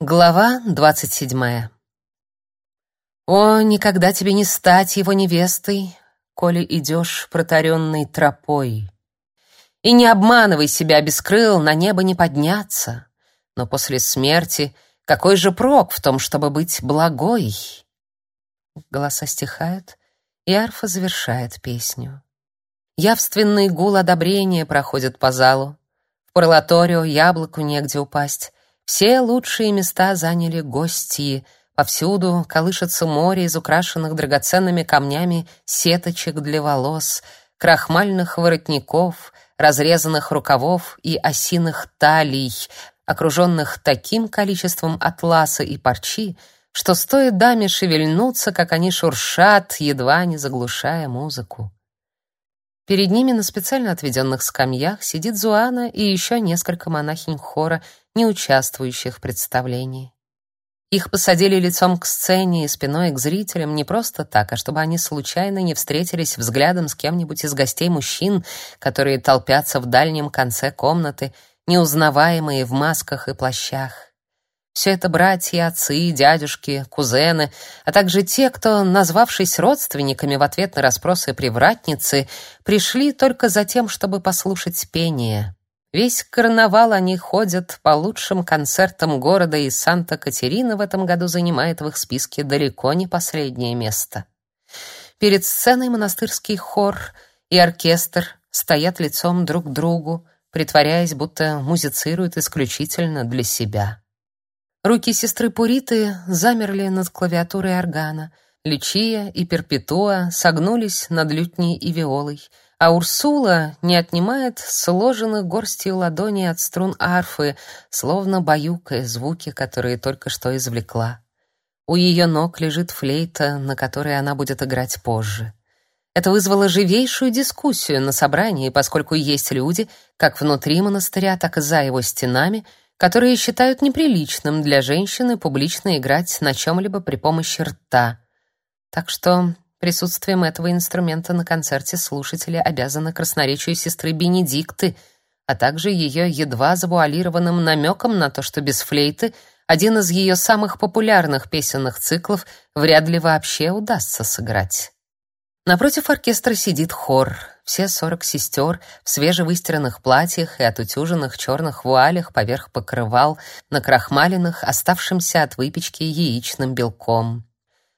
Глава двадцать седьмая. О, никогда тебе не стать его невестой, коли идешь протаренной тропой. И не обманывай себя без крыл, на небо не подняться. Но после смерти какой же прок в том, чтобы быть благой? Голоса стихают, и арфа завершает песню. Явственный гул одобрения проходит по залу. В парлаторио яблоку негде упасть. Все лучшие места заняли гости. Повсюду колышется море из украшенных драгоценными камнями сеточек для волос, крахмальных воротников, разрезанных рукавов и осиных талий, окруженных таким количеством атласа и парчи, что стоит даме шевельнуться, как они шуршат, едва не заглушая музыку. Перед ними на специально отведенных скамьях сидит Зуана и еще несколько монахинь хора, не участвующих в представлении. Их посадили лицом к сцене и спиной к зрителям не просто так, а чтобы они случайно не встретились взглядом с кем-нибудь из гостей мужчин, которые толпятся в дальнем конце комнаты, неузнаваемые в масках и плащах. Все это братья, отцы, дядюшки, кузены, а также те, кто, назвавшись родственниками в ответ на расспросы привратницы, пришли только за тем, чтобы послушать пение. Весь карнавал они ходят по лучшим концертам города, и Санта-Катерина в этом году занимает в их списке далеко не последнее место. Перед сценой монастырский хор и оркестр стоят лицом друг к другу, притворяясь, будто музицируют исключительно для себя. Руки сестры Пуриты замерли над клавиатурой органа. Лючия и Перпетуа согнулись над лютней и виолой, а Урсула не отнимает сложенных горстью ладоней от струн арфы, словно баюкая звуки, которые только что извлекла. У ее ног лежит флейта, на которой она будет играть позже. Это вызвало живейшую дискуссию на собрании, поскольку есть люди, как внутри монастыря, так и за его стенами — которые считают неприличным для женщины публично играть на чем-либо при помощи рта. Так что присутствием этого инструмента на концерте слушатели обязаны красноречию сестры Бенедикты, а также ее едва завуалированным намеком на то, что без флейты один из ее самых популярных песенных циклов вряд ли вообще удастся сыграть. Напротив оркестра сидит хор. Все сорок сестер в свежевыстиранных платьях и отутюженных черных вуалях поверх покрывал, накрахмаленных оставшимся от выпечки яичным белком.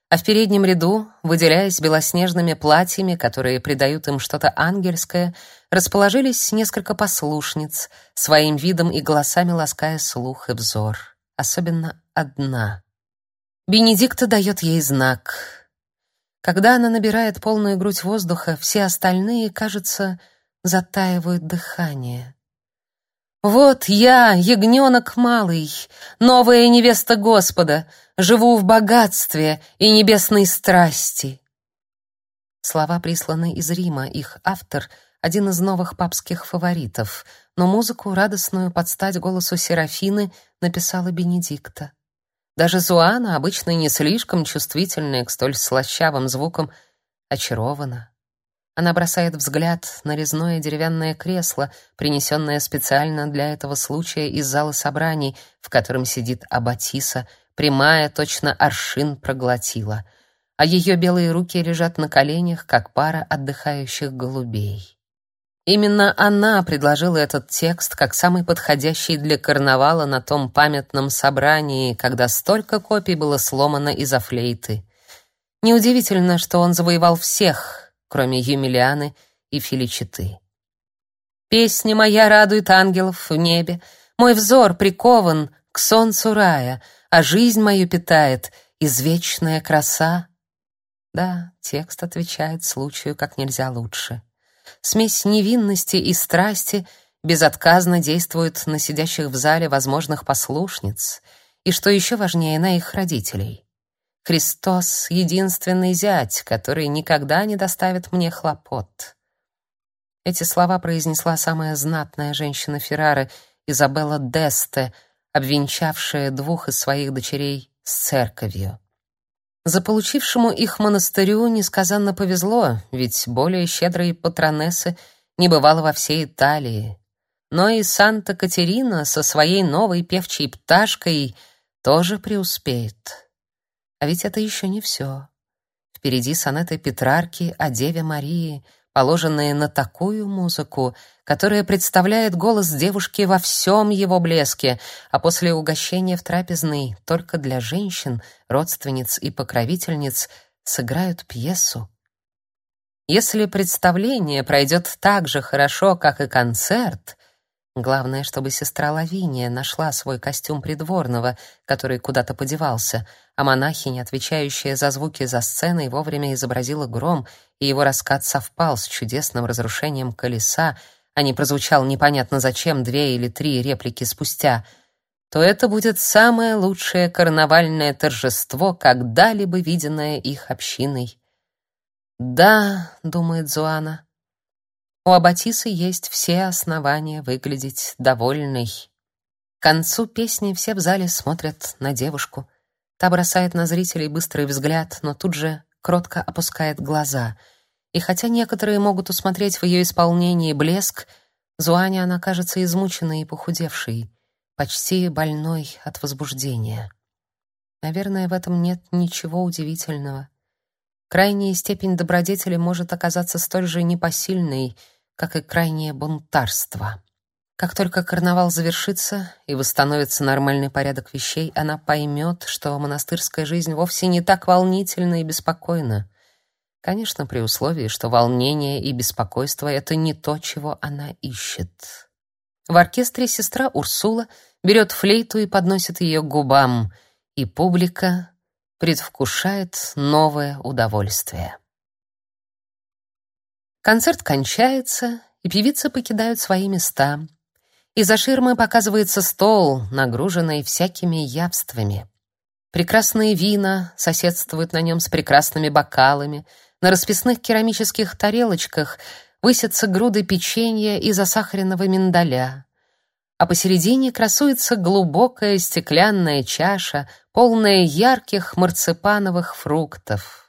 А в переднем ряду, выделяясь белоснежными платьями, которые придают им что-то ангельское, расположились несколько послушниц, своим видом и голосами лаская слух и взор. Особенно одна. Бенедикта дает ей знак — когда она набирает полную грудь воздуха, все остальные, кажется, затаивают дыхание. Вот я, ягненок малый, новая невеста Господа, живу в богатстве и небесной страсти. Слова присланы из Рима, их автор один из новых папских фаворитов, но музыку радостную под стать голосу Серафины написала Бенедикта. Даже Зуана, обычно не слишком чувствительная к столь слащавым звукам, очарована. Она бросает взгляд на резное деревянное кресло, принесенное специально для этого случая из зала собраний, в котором сидит Абатиса, прямая, точно аршин проглотила, а ее белые руки лежат на коленях, как пара отдыхающих голубей. Именно она предложила этот текст как самый подходящий для карнавала на том памятном собрании, когда столько копий было сломано из-за флейты. Неудивительно, что он завоевал всех, кроме Юмилианы и Филичиты. Песня моя радует ангелов в небе, мой взор прикован к солнцу рая, а жизнь мою питает извечная краса. Да, текст отвечает случаю как нельзя лучше смесь невинности и страсти безотказно действует на сидящих в зале возможных послушниц и, что еще важнее, на их родителей. Христос — единственный зять, который никогда не доставит мне хлопот. Эти слова произнесла самая знатная женщина Феррары, Изабелла Десте, обвенчавшая двух из своих дочерей с церковью. Заполучившему их монастырю несказанно повезло, ведь более щедрой патронессы не бывало во всей Италии. Но и Санта-Катерина со своей новой певчей пташкой тоже преуспеет. А ведь это еще не все. Впереди сонеты Петрарки о Деве Марии, положенные на такую музыку, которая представляет голос девушки во всем его блеске, а после угощения в трапезной только для женщин, родственниц и покровительниц сыграют пьесу. Если представление пройдет так же хорошо, как и концерт, Главное, чтобы сестра Лавиния нашла свой костюм придворного, который куда-то подевался, а монахиня, отвечающая за звуки за сценой, вовремя изобразила гром, и его раскат совпал с чудесным разрушением колеса, а не прозвучал непонятно зачем две или три реплики спустя, то это будет самое лучшее карнавальное торжество, когда-либо виденное их общиной. «Да», — думает Зуана, — у Аббатисы есть все основания выглядеть довольной. К концу песни все в зале смотрят на девушку. Та бросает на зрителей быстрый взгляд, но тут же кротко опускает глаза. И хотя некоторые могут усмотреть в ее исполнении блеск, Зуане она кажется измученной и похудевшей, почти больной от возбуждения. Наверное, в этом нет ничего удивительного. Крайняя степень добродетели может оказаться столь же непосильной — как и крайнее бунтарство. Как только карнавал завершится и восстановится нормальный порядок вещей, она поймет, что монастырская жизнь вовсе не так волнительна и беспокойна. Конечно, при условии, что волнение и беспокойство — это не то, чего она ищет. В оркестре сестра Урсула берет флейту и подносит ее к губам, и публика предвкушает новое удовольствие. Концерт кончается, и певицы покидают свои места. Из-за ширмы показывается стол, нагруженный всякими явствами. Прекрасные вина соседствуют на нем с прекрасными бокалами. На расписных керамических тарелочках высятся груды печенья и засахаренного миндаля. А посередине красуется глубокая стеклянная чаша, полная ярких марципановых фруктов.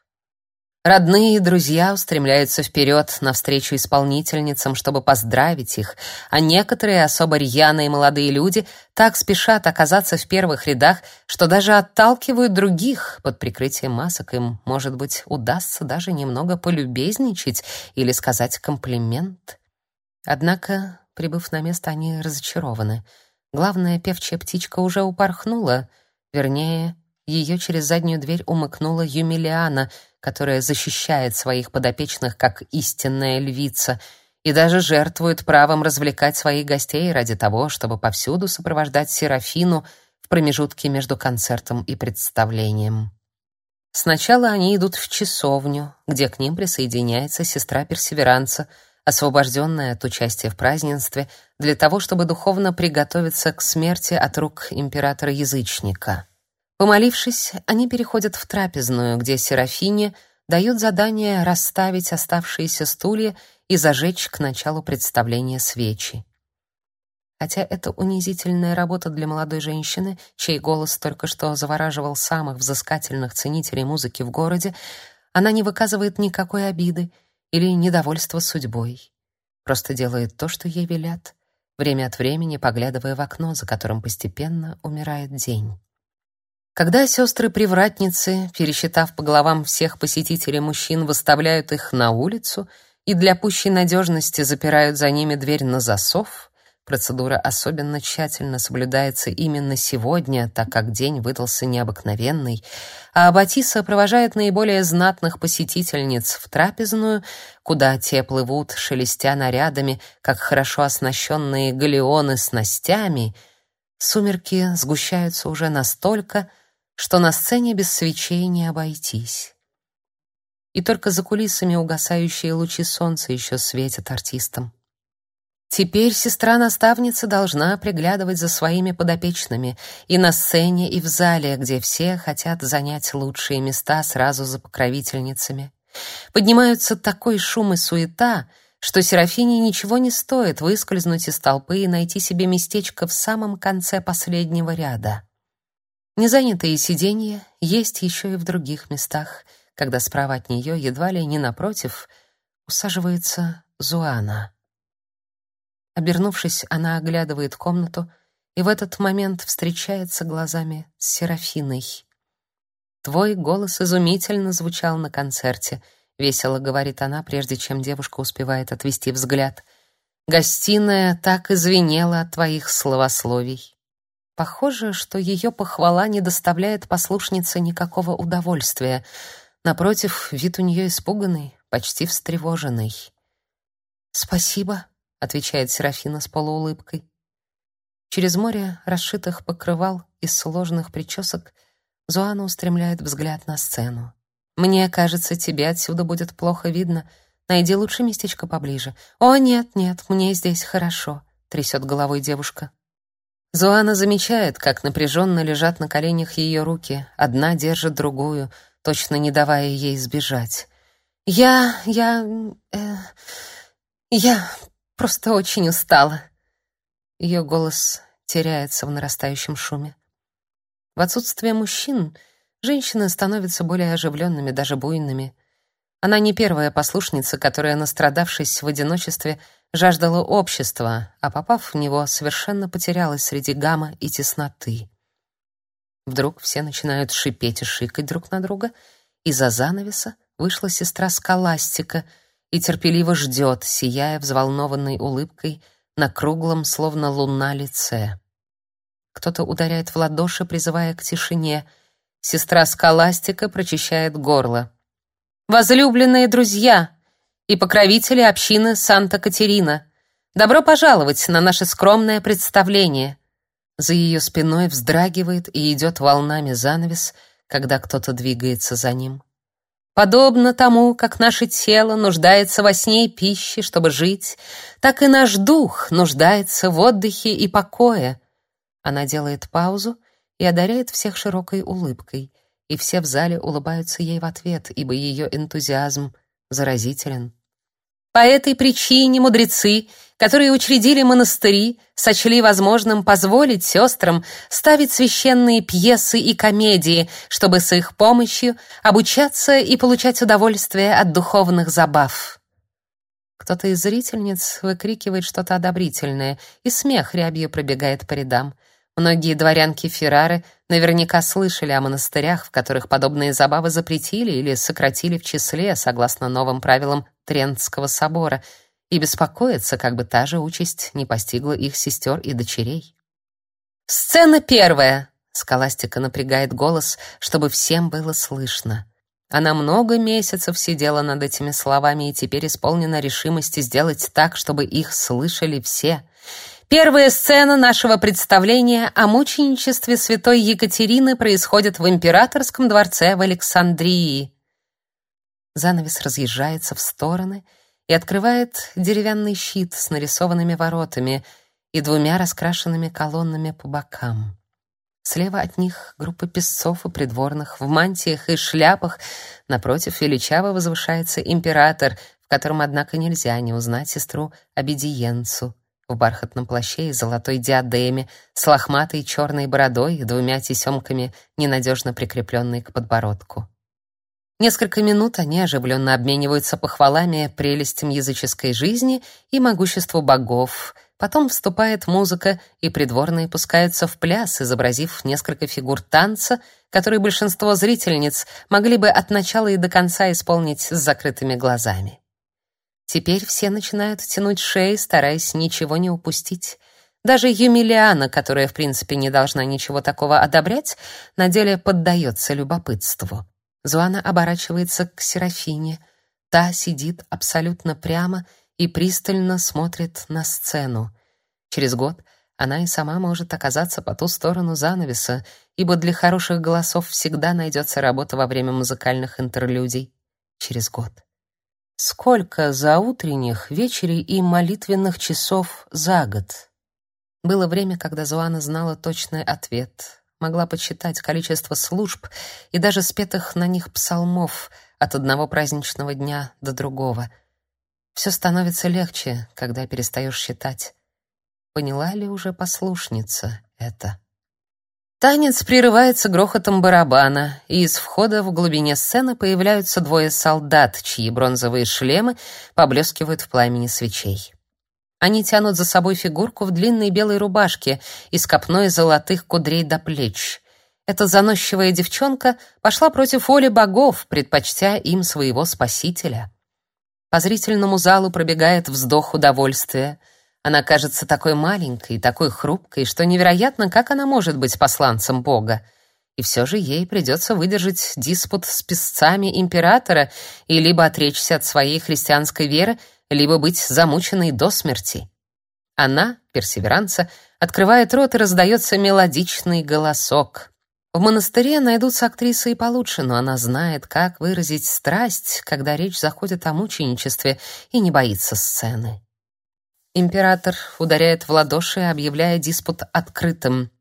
Родные и друзья устремляются вперед навстречу исполнительницам, чтобы поздравить их, а некоторые особо рьяные молодые люди так спешат оказаться в первых рядах, что даже отталкивают других под прикрытием масок. Им, может быть, удастся даже немного полюбезничать или сказать комплимент. Однако, прибыв на место, они разочарованы. Главная певчая птичка уже упорхнула, вернее, ее через заднюю дверь умыкнула Юмилиана — которая защищает своих подопечных как истинная львица и даже жертвует правом развлекать своих гостей ради того, чтобы повсюду сопровождать Серафину в промежутке между концертом и представлением. Сначала они идут в часовню, где к ним присоединяется сестра Персеверанца, освобожденная от участия в празднестве, для того, чтобы духовно приготовиться к смерти от рук императора-язычника. Помолившись, они переходят в трапезную, где Серафине дают задание расставить оставшиеся стулья и зажечь к началу представления свечи. Хотя это унизительная работа для молодой женщины, чей голос только что завораживал самых взыскательных ценителей музыки в городе, она не выказывает никакой обиды или недовольства судьбой. Просто делает то, что ей велят, время от времени поглядывая в окно, за которым постепенно умирает день. Когда сестры-привратницы, пересчитав по головам всех посетителей мужчин, выставляют их на улицу и для пущей надежности запирают за ними дверь на засов, процедура особенно тщательно соблюдается именно сегодня, так как день выдался необыкновенный, а Аббатиса провожает наиболее знатных посетительниц в трапезную, куда те плывут, шелестя нарядами, как хорошо оснащенные галеоны с ностями, сумерки сгущаются уже настолько, что на сцене без свечей не обойтись. И только за кулисами угасающие лучи солнца еще светят артистам. Теперь сестра-наставница должна приглядывать за своими подопечными и на сцене, и в зале, где все хотят занять лучшие места сразу за покровительницами. Поднимаются такой шум и суета, что Серафине ничего не стоит выскользнуть из толпы и найти себе местечко в самом конце последнего ряда. Незанятые сиденья есть еще и в других местах, когда справа от нее, едва ли не напротив, усаживается Зуана. Обернувшись, она оглядывает комнату и в этот момент встречается глазами с Серафиной. «Твой голос изумительно звучал на концерте», — весело говорит она, прежде чем девушка успевает отвести взгляд. «Гостиная так извинела от твоих словословий». Похоже, что ее похвала не доставляет послушнице никакого удовольствия. Напротив, вид у нее испуганный, почти встревоженный. «Спасибо», — отвечает Серафина с полуулыбкой. Через море расшитых покрывал из сложных причесок Зоана устремляет взгляд на сцену. «Мне кажется, тебе отсюда будет плохо видно. Найди лучше местечко поближе». «О, нет, нет, мне здесь хорошо», — трясет головой девушка. Зоана замечает, как напряженно лежат на коленях ее руки. Одна держит другую, точно не давая ей сбежать. «Я... я... Э, я просто очень устала». Ее голос теряется в нарастающем шуме. В отсутствие мужчин женщины становятся более оживленными, даже буйными. Она не первая послушница, которая, настрадавшись в одиночестве, жаждала общества, а попав в него, совершенно потерялась среди гамма и тесноты. Вдруг все начинают шипеть и шикать друг на друга, и за занавеса вышла сестра Скаластика и терпеливо ждет, сияя взволнованной улыбкой на круглом, словно луна, лице. Кто-то ударяет в ладоши, призывая к тишине. Сестра Скаластика прочищает горло. «Возлюбленные друзья и покровители общины Санта-Катерина, добро пожаловать на наше скромное представление!» За ее спиной вздрагивает и идет волнами занавес, когда кто-то двигается за ним. Подобно тому, как наше тело нуждается во сне и пище, чтобы жить, так и наш дух нуждается в отдыхе и покое. Она делает паузу и одаряет всех широкой улыбкой, и все в зале улыбаются ей в ответ, ибо ее энтузиазм заразителен. По этой причине мудрецы, которые учредили монастыри, сочли возможным позволить сестрам ставить священные пьесы и комедии, чтобы с их помощью обучаться и получать удовольствие от духовных забав. Кто-то из зрительниц выкрикивает что-то одобрительное, и смех рябью пробегает по рядам. Многие дворянки Феррары наверняка слышали о монастырях, в которых подобные забавы запретили или сократили в числе, согласно новым правилам Трентского собора, и беспокоятся, как бы та же участь не постигла их сестер и дочерей. «Сцена первая!» — Скаластика напрягает голос, чтобы всем было слышно. Она много месяцев сидела над этими словами и теперь исполнена решимости сделать так, чтобы их слышали все — Первая сцена нашего представления о мученичестве святой Екатерины происходит в императорском дворце в Александрии. Занавес разъезжается в стороны и открывает деревянный щит с нарисованными воротами и двумя раскрашенными колоннами по бокам. Слева от них группа песцов и придворных в мантиях и шляпах. Напротив величаво возвышается император, в котором, однако, нельзя не узнать сестру Обедиенцу в бархатном плаще и золотой диадеме, с лохматой черной бородой и двумя тесемками, ненадежно прикрепленной к подбородку. Несколько минут они оживленно обмениваются похвалами прелестям языческой жизни и могуществу богов. Потом вступает музыка, и придворные пускаются в пляс, изобразив несколько фигур танца, которые большинство зрительниц могли бы от начала и до конца исполнить с закрытыми глазами. Теперь все начинают тянуть шеи, стараясь ничего не упустить. Даже Юмилиана, которая в принципе не должна ничего такого одобрять, на деле поддается любопытству. Зуана оборачивается к Серафине. Та сидит абсолютно прямо и пристально смотрит на сцену. Через год она и сама может оказаться по ту сторону занавеса, ибо для хороших голосов всегда найдется работа во время музыкальных интерлюдий. Через год. Сколько заутренних, вечерей и молитвенных часов за год? Было время, когда Зуана знала точный ответ, могла подсчитать количество служб и даже спетых на них псалмов от одного праздничного дня до другого. Все становится легче, когда перестаешь считать. Поняла ли уже послушница это? Танец прерывается грохотом барабана, и из входа в глубине сцены появляются двое солдат, чьи бронзовые шлемы поблескивают в пламени свечей. Они тянут за собой фигурку в длинной белой рубашке и с копной золотых кудрей до плеч. Эта заносчивая девчонка пошла против воли богов, предпочтя им своего спасителя. По зрительному залу пробегает вздох удовольствия. Она кажется такой маленькой, такой хрупкой, что невероятно, как она может быть посланцем Бога. И все же ей придется выдержать диспут с писцами императора и либо отречься от своей христианской веры, либо быть замученной до смерти. Она, персеверанца, открывает рот и раздается мелодичный голосок. В монастыре найдутся актрисы и получше, но она знает, как выразить страсть, когда речь заходит о мученичестве и не боится сцены. Император ударяет в ладоши, объявляя диспут открытым.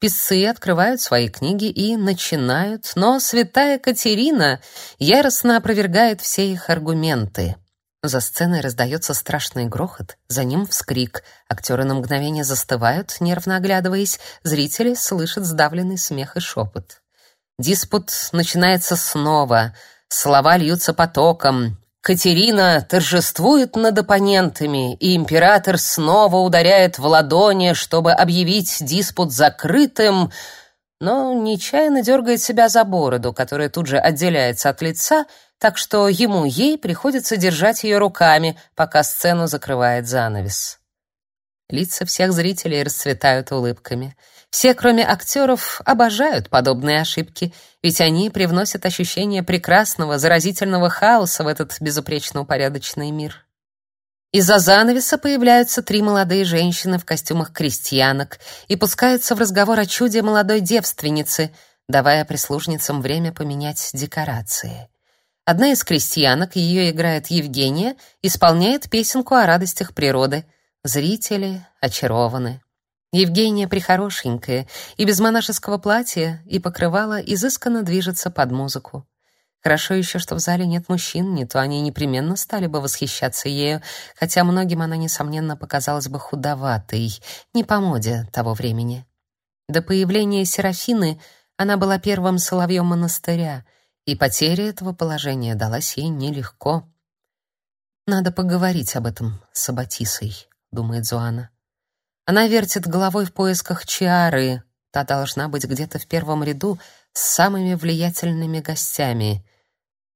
Писцы открывают свои книги и начинают, но святая Катерина яростно опровергает все их аргументы. За сценой раздается страшный грохот, за ним вскрик. Актеры на мгновение застывают, нервно оглядываясь, зрители слышат сдавленный смех и шепот. Диспут начинается снова. Слова льются потоком. Катерина торжествует над оппонентами, и император снова ударяет в ладони, чтобы объявить диспут закрытым, но нечаянно дергает себя за бороду, которая тут же отделяется от лица, так что ему ей приходится держать ее руками, пока сцену закрывает занавес. Лица всех зрителей расцветают улыбками. Все, кроме актеров, обожают подобные ошибки, ведь они привносят ощущение прекрасного, заразительного хаоса в этот безупречно упорядоченный мир. Из-за занавеса появляются три молодые женщины в костюмах крестьянок и пускаются в разговор о чуде молодой девственницы, давая прислужницам время поменять декорации. Одна из крестьянок, ее играет Евгения, исполняет песенку о радостях природы. Зрители очарованы. Евгения прихорошенькая, и без монашеского платья и покрывала изысканно движется под музыку. Хорошо еще, что в зале нет мужчин, не то они непременно стали бы восхищаться ею, хотя многим она, несомненно, показалась бы худоватой, не по моде того времени. До появления Серафины она была первым соловьем монастыря — и потеря этого положения далась ей нелегко. «Надо поговорить об этом с Аббатисой», — думает Зуана. Она вертит головой в поисках Чиары. Та должна быть где-то в первом ряду с самыми влиятельными гостями.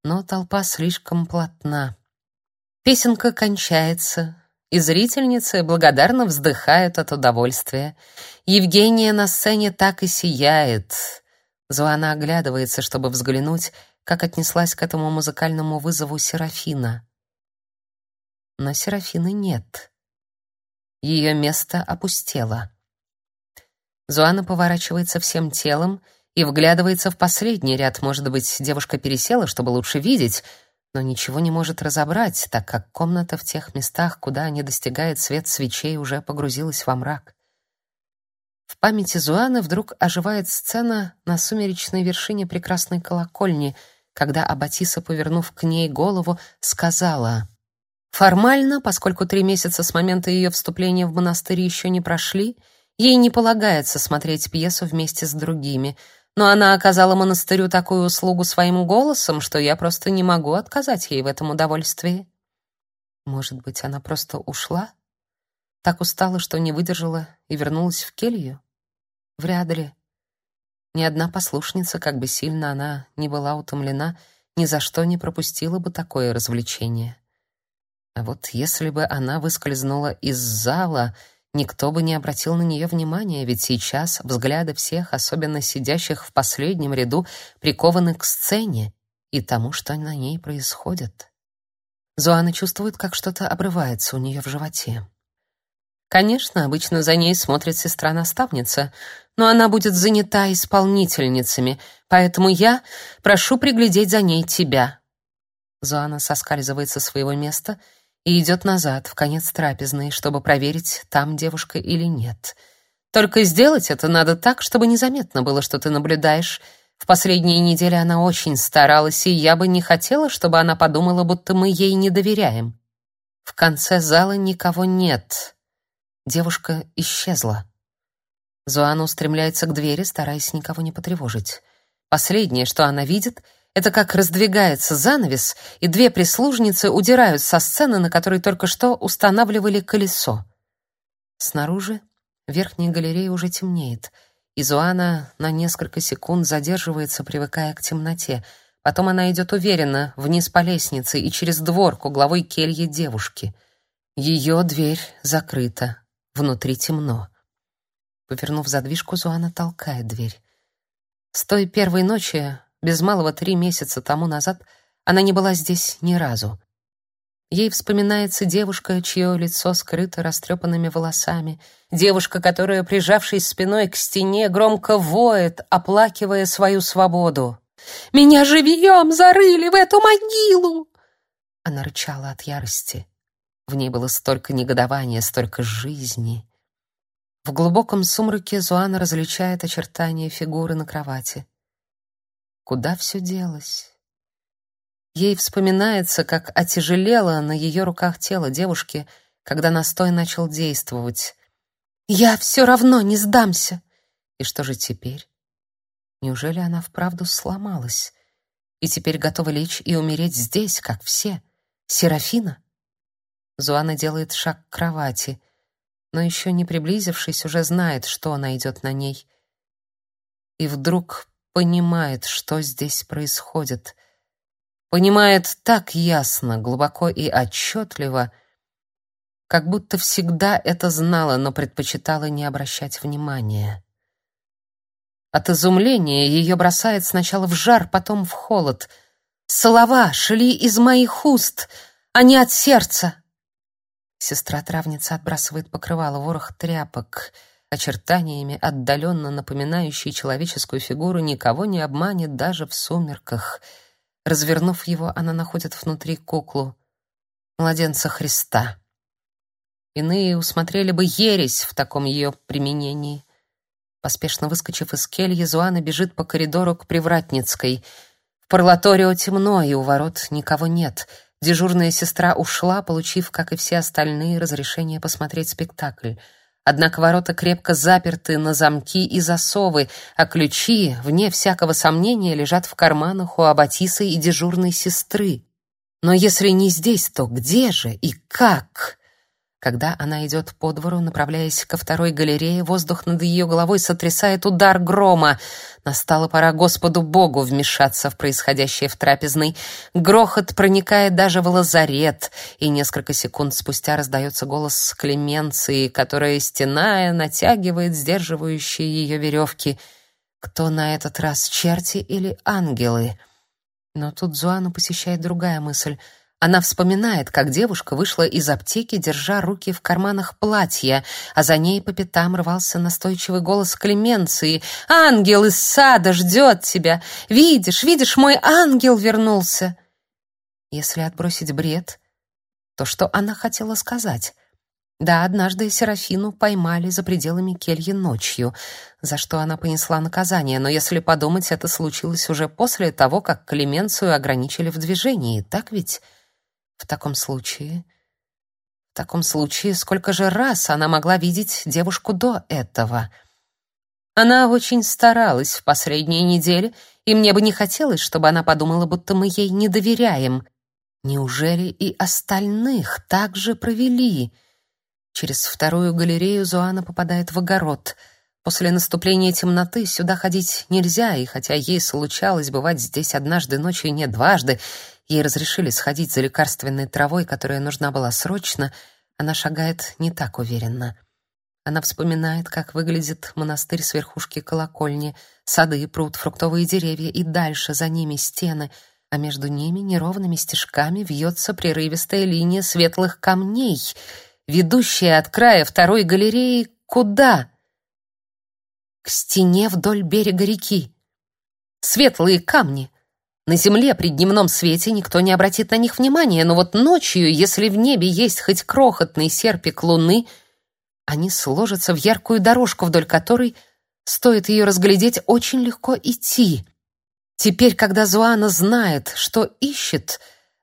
Но толпа слишком плотна. Песенка кончается, и зрительницы благодарно вздыхают от удовольствия. Евгения на сцене так и сияет. Зуана оглядывается, чтобы взглянуть, как отнеслась к этому музыкальному вызову Серафина. Но Серафины нет. Ее место опустело. Зуана поворачивается всем телом и вглядывается в последний ряд. Может быть, девушка пересела, чтобы лучше видеть, но ничего не может разобрать, так как комната в тех местах, куда не достигает свет свечей, уже погрузилась во мрак. В памяти Зуаны вдруг оживает сцена на сумеречной вершине прекрасной колокольни, когда Аббатиса, повернув к ней голову, сказала: "Формально, поскольку три месяца с момента ее вступления в монастырь еще не прошли, ей не полагается смотреть пьесу вместе с другими, но она оказала монастырю такую услугу своим голосом, что я просто не могу отказать ей в этом удовольствии". Может быть, она просто ушла? Так устала, что не выдержала и вернулась в келью? Вряд ли. Ни одна послушница, как бы сильно она ни была утомлена, ни за что не пропустила бы такое развлечение. А вот если бы она выскользнула из зала, никто бы не обратил на нее внимания, ведь сейчас взгляды всех, особенно сидящих в последнем ряду, прикованы к сцене и тому, что на ней происходит. Зоана чувствует, как что-то обрывается у нее в животе. Конечно, обычно за ней смотрит сестра-наставница, но она будет занята исполнительницами, поэтому я прошу приглядеть за ней тебя. Зоана соскальзывает со своего места и идет назад, в конец трапезной, чтобы проверить, там девушка или нет. Только сделать это надо так, чтобы незаметно было, что ты наблюдаешь. В последние недели она очень старалась, и я бы не хотела, чтобы она подумала, будто мы ей не доверяем. В конце зала никого нет. Девушка исчезла. Зоана устремляется к двери, стараясь никого не потревожить. Последнее, что она видит, Это как раздвигается занавес, и две прислужницы удирают со сцены, на которой только что устанавливали колесо. Снаружи в верхней галерее уже темнеет, и Зуана на несколько секунд задерживается, привыкая к темноте. Потом она идет уверенно вниз по лестнице и через двор к угловой келье девушки. Ее дверь закрыта, внутри темно. Повернув задвижку, Зуана толкает дверь. С той первой ночи без малого три месяца тому назад она не была здесь ни разу. Ей вспоминается девушка, чье лицо скрыто растрепанными волосами, девушка, которая, прижавшись спиной к стене, громко воет, оплакивая свою свободу. «Меня живьем зарыли в эту могилу!» Она рычала от ярости. В ней было столько негодования, столько жизни. В глубоком сумраке Зуана различает очертания фигуры на кровати. Куда все делось? Ей вспоминается, как отяжелело на ее руках тело девушки, когда настой начал действовать. «Я все равно не сдамся!» И что же теперь? Неужели она вправду сломалась? И теперь готова лечь и умереть здесь, как все? Серафина? Зуана делает шаг к кровати, но еще не приблизившись, уже знает, что она идет на ней. И вдруг понимает, что здесь происходит. Понимает так ясно, глубоко и отчетливо, как будто всегда это знала, но предпочитала не обращать внимания. От изумления ее бросает сначала в жар, потом в холод. Слова шли из моих уст, а не от сердца. Сестра-травница отбрасывает покрывало, ворох тряпок — очертаниями, отдаленно напоминающий человеческую фигуру, никого не обманет даже в сумерках. Развернув его, она находит внутри куклу младенца Христа. Иные усмотрели бы ересь в таком ее применении. Поспешно выскочив из кельи, Зуана бежит по коридору к Привратницкой. В парлаторио темно, и у ворот никого нет. Дежурная сестра ушла, получив, как и все остальные, разрешение посмотреть спектакль. Однако ворота крепко заперты на замки и засовы, а ключи, вне всякого сомнения, лежат в карманах у Аббатисы и дежурной сестры. Но если не здесь, то где же и как? Когда она идет по двору, направляясь ко второй галерее, воздух над ее головой сотрясает удар грома. Настала пора Господу Богу вмешаться в происходящее в трапезной. Грохот проникает даже в лазарет, и несколько секунд спустя раздается голос Клеменции, которая, стеная, натягивает сдерживающие ее веревки. Кто на этот раз, черти или ангелы? Но тут Зуану посещает другая мысль — она вспоминает, как девушка вышла из аптеки, держа руки в карманах платья, а за ней по пятам рвался настойчивый голос Клеменции. «Ангел из сада ждет тебя! Видишь, видишь, мой ангел вернулся!» Если отбросить бред, то что она хотела сказать? Да, однажды Серафину поймали за пределами кельи ночью, за что она понесла наказание, но если подумать, это случилось уже после того, как Клеменцию ограничили в движении, так ведь? В таком случае... В таком случае, сколько же раз она могла видеть девушку до этого? Она очень старалась в последние недели, и мне бы не хотелось, чтобы она подумала, будто мы ей не доверяем. Неужели и остальных также провели? Через вторую галерею Зуана попадает в огород. После наступления темноты сюда ходить нельзя, и хотя ей случалось бывать здесь однажды ночью и не дважды, Ей разрешили сходить за лекарственной травой, которая нужна была срочно, она шагает не так уверенно. Она вспоминает, как выглядит монастырь с верхушки колокольни, сады, пруд, фруктовые деревья и дальше за ними стены, а между ними неровными стежками вьется прерывистая линия светлых камней, ведущая от края второй галереи куда? К стене вдоль берега реки. Светлые камни, на земле при дневном свете никто не обратит на них внимания, но вот ночью, если в небе есть хоть крохотный серпик луны, они сложатся в яркую дорожку, вдоль которой, стоит ее разглядеть, очень легко идти. Теперь, когда Зуана знает, что ищет,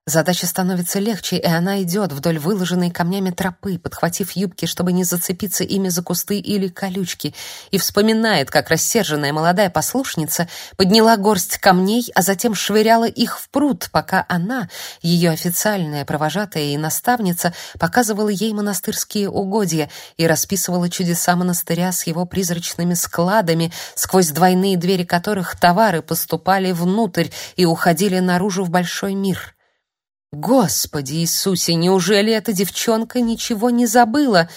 Задача становится легче, и она идет вдоль выложенной камнями тропы, подхватив юбки, чтобы не зацепиться ими за кусты или колючки, и вспоминает, как рассерженная молодая послушница подняла горсть камней, а затем швыряла их в пруд, пока она, ее официальная провожатая и наставница, показывала ей монастырские угодья и расписывала чудеса монастыря с его призрачными складами, сквозь двойные двери которых товары поступали внутрь и уходили наружу в большой мир. Господи Иисусе, неужели эта девчонка ничего не забыла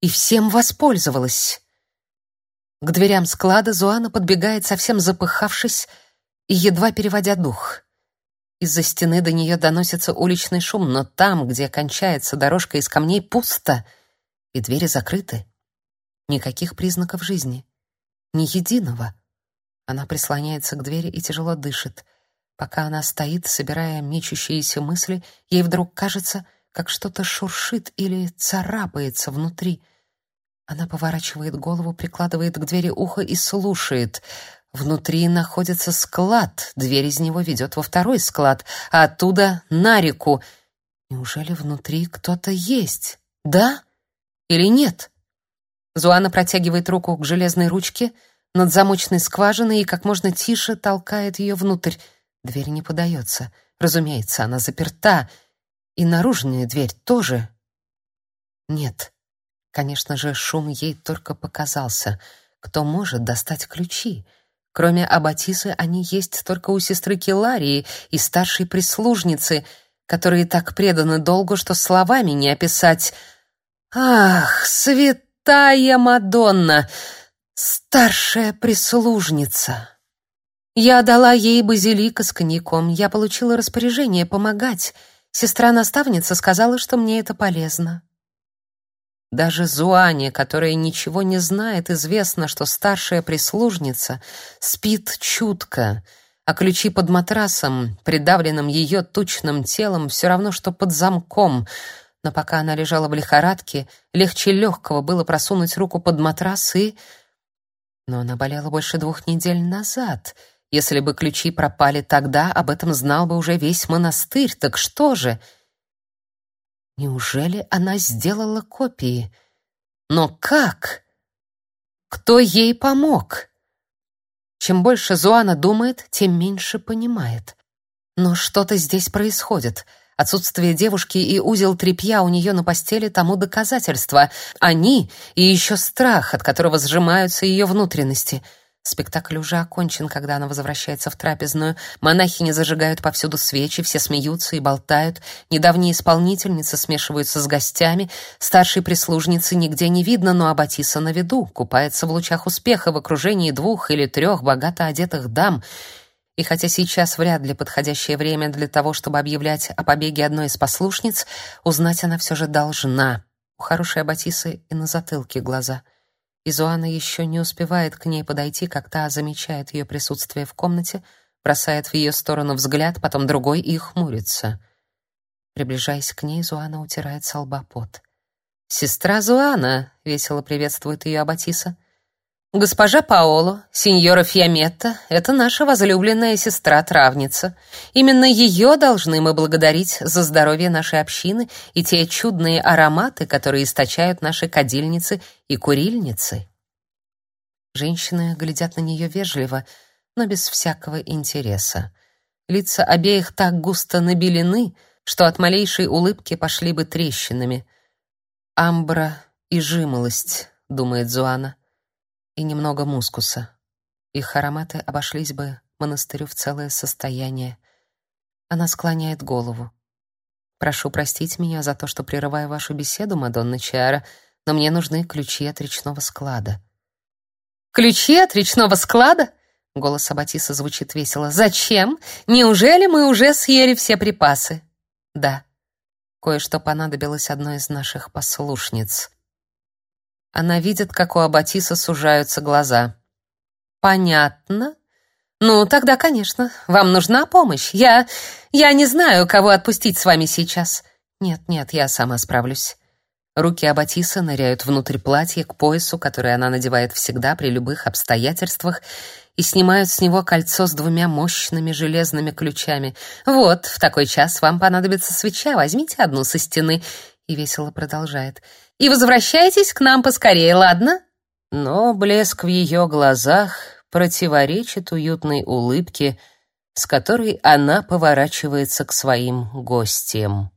и всем воспользовалась? К дверям склада Зуана подбегает, совсем запыхавшись и едва переводя дух. Из-за стены до нее доносится уличный шум, но там, где кончается дорожка из камней, пусто, и двери закрыты. Никаких признаков жизни. Ни единого. Она прислоняется к двери и тяжело дышит. Пока она стоит, собирая мечущиеся мысли, ей вдруг кажется, как что-то шуршит или царапается внутри. Она поворачивает голову, прикладывает к двери ухо и слушает. Внутри находится склад, дверь из него ведет во второй склад, а оттуда на реку. Неужели внутри кто-то есть? Да или нет? Зуана протягивает руку к железной ручке над замочной скважиной и как можно тише толкает ее внутрь. Дверь не подается. Разумеется, она заперта. И наружная дверь тоже. Нет. Конечно же, шум ей только показался. Кто может достать ключи? Кроме Абатисы, они есть только у сестры Киларии и старшей прислужницы, которые так преданы долгу, что словами не описать. Ах, святая Мадонна, старшая прислужница! Я дала ей базилика с коньяком. Я получила распоряжение помогать. Сестра-наставница сказала, что мне это полезно. Даже Зуане, которая ничего не знает, известно, что старшая прислужница спит чутко, а ключи под матрасом, придавленным ее тучным телом, все равно, что под замком. Но пока она лежала в лихорадке, легче легкого было просунуть руку под матрас и... Но она болела больше двух недель назад — если бы ключи пропали тогда, об этом знал бы уже весь монастырь. Так что же? Неужели она сделала копии? Но как? Кто ей помог? Чем больше Зуана думает, тем меньше понимает. Но что-то здесь происходит. Отсутствие девушки и узел тряпья у нее на постели тому доказательство. Они и еще страх, от которого сжимаются ее внутренности — Спектакль уже окончен, когда она возвращается в трапезную. Монахини зажигают повсюду свечи, все смеются и болтают. Недавние исполнительницы смешиваются с гостями. Старшей прислужницы нигде не видно, но Аббатиса на виду, купается в лучах успеха в окружении двух или трех богато одетых дам. И хотя сейчас вряд ли подходящее время для того, чтобы объявлять о побеге одной из послушниц, узнать она все же должна. У хорошей Аббатисы и на затылке глаза — Изуана еще не успевает к ней подойти, как та замечает ее присутствие в комнате, бросает в ее сторону взгляд, потом другой и хмурится. Приближаясь к ней, Зуана утирает с лба пот. «Сестра Зуана!» — весело приветствует ее Аббатиса. «Госпожа Паоло, сеньора Фиаметта — это наша возлюбленная сестра-травница. Именно ее должны мы благодарить за здоровье нашей общины и те чудные ароматы, которые источают наши кадильницы и курильницы». Женщины глядят на нее вежливо, но без всякого интереса. Лица обеих так густо набелены, что от малейшей улыбки пошли бы трещинами. «Амбра и жимолость», — думает Зуана и немного мускуса. Их ароматы обошлись бы монастырю в целое состояние. Она склоняет голову. Прошу простить меня за то, что прерываю вашу беседу, Мадонна Чиара, но мне нужны ключи от речного склада. Ключи от речного склада? Голос Абатиса звучит весело. Зачем? Неужели мы уже съели все припасы? Да. Кое-что понадобилось одной из наших послушниц. Она видит, как у Абатиса сужаются глаза. Понятно. Ну, тогда, конечно, вам нужна помощь. Я я не знаю, кого отпустить с вами сейчас. Нет, нет, я сама справлюсь. Руки Абатиса ныряют внутрь платья к поясу, который она надевает всегда при любых обстоятельствах, и снимают с него кольцо с двумя мощными железными ключами. «Вот, в такой час вам понадобится свеча, возьмите одну со стены», и весело продолжает. «И возвращайтесь к нам поскорее, ладно?» Но блеск в ее глазах противоречит уютной улыбке, с которой она поворачивается к своим гостям.